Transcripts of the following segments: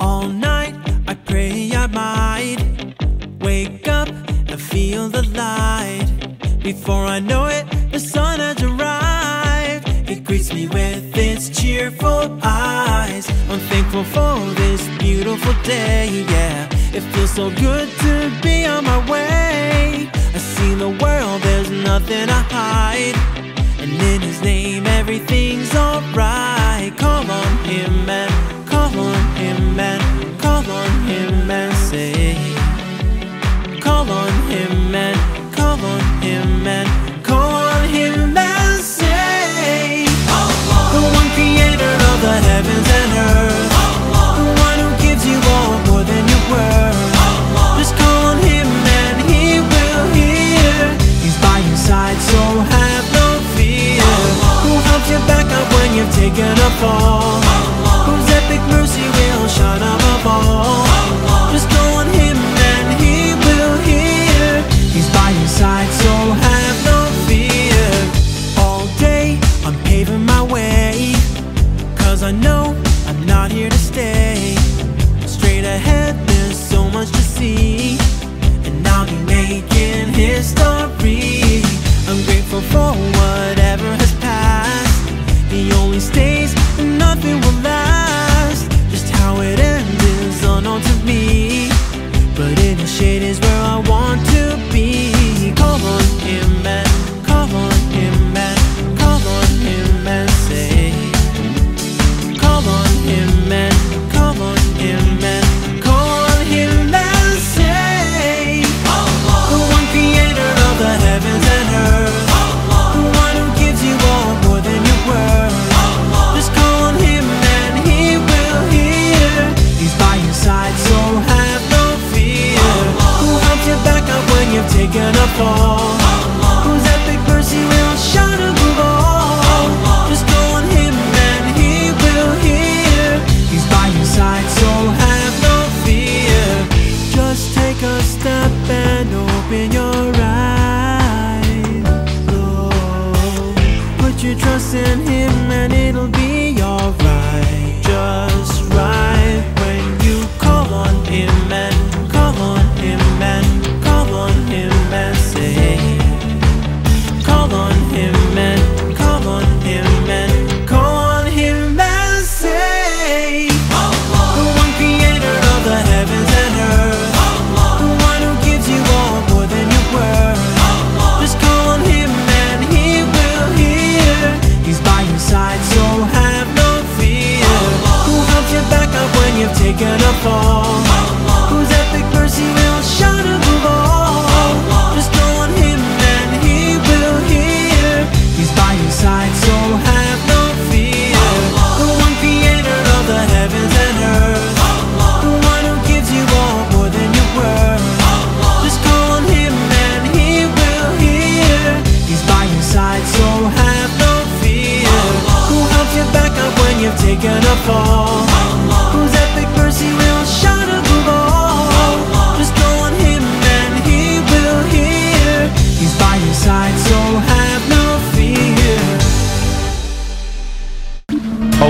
All night I pray I might wake up and feel the light. Before I know it, the sun has arrived. It greets me with its cheerful eyes. I'm thankful for this beautiful day, yeah. It feels so good to be on my way. I see the world, there's nothing to hide. And in his name, everything's alright. Call on him and epic mercy will shine? Just on him and he will hear. He's by your side, so have no fear. All day I'm paving my way. Cause I know I'm not here to stay. Straight ahead, there's so much to see. And I'll be making history. I'm grateful for whatever has passed. He only me.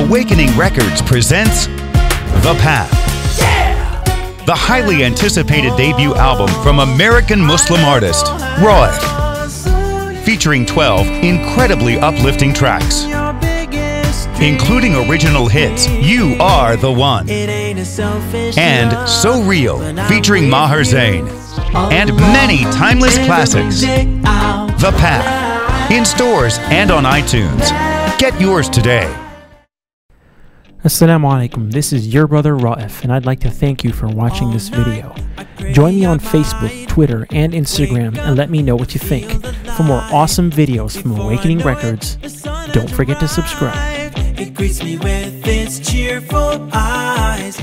Awakening Records presents The Path. The highly anticipated debut album from American Muslim artist Raef, featuring 12 incredibly uplifting tracks, including original hits You Are the One and So Real, featuring Maher Zain, and many timeless classics. The Path, in stores and on iTunes. Get yours today. Assalamu alaikum, this is your brother Raef, and I'd like to thank you for watching this video. Join me on Facebook, Twitter, and Instagram and let me know what you think. For more awesome videos from Awakening Records, don't forget to subscribe. It greets me with its cheerful eyes.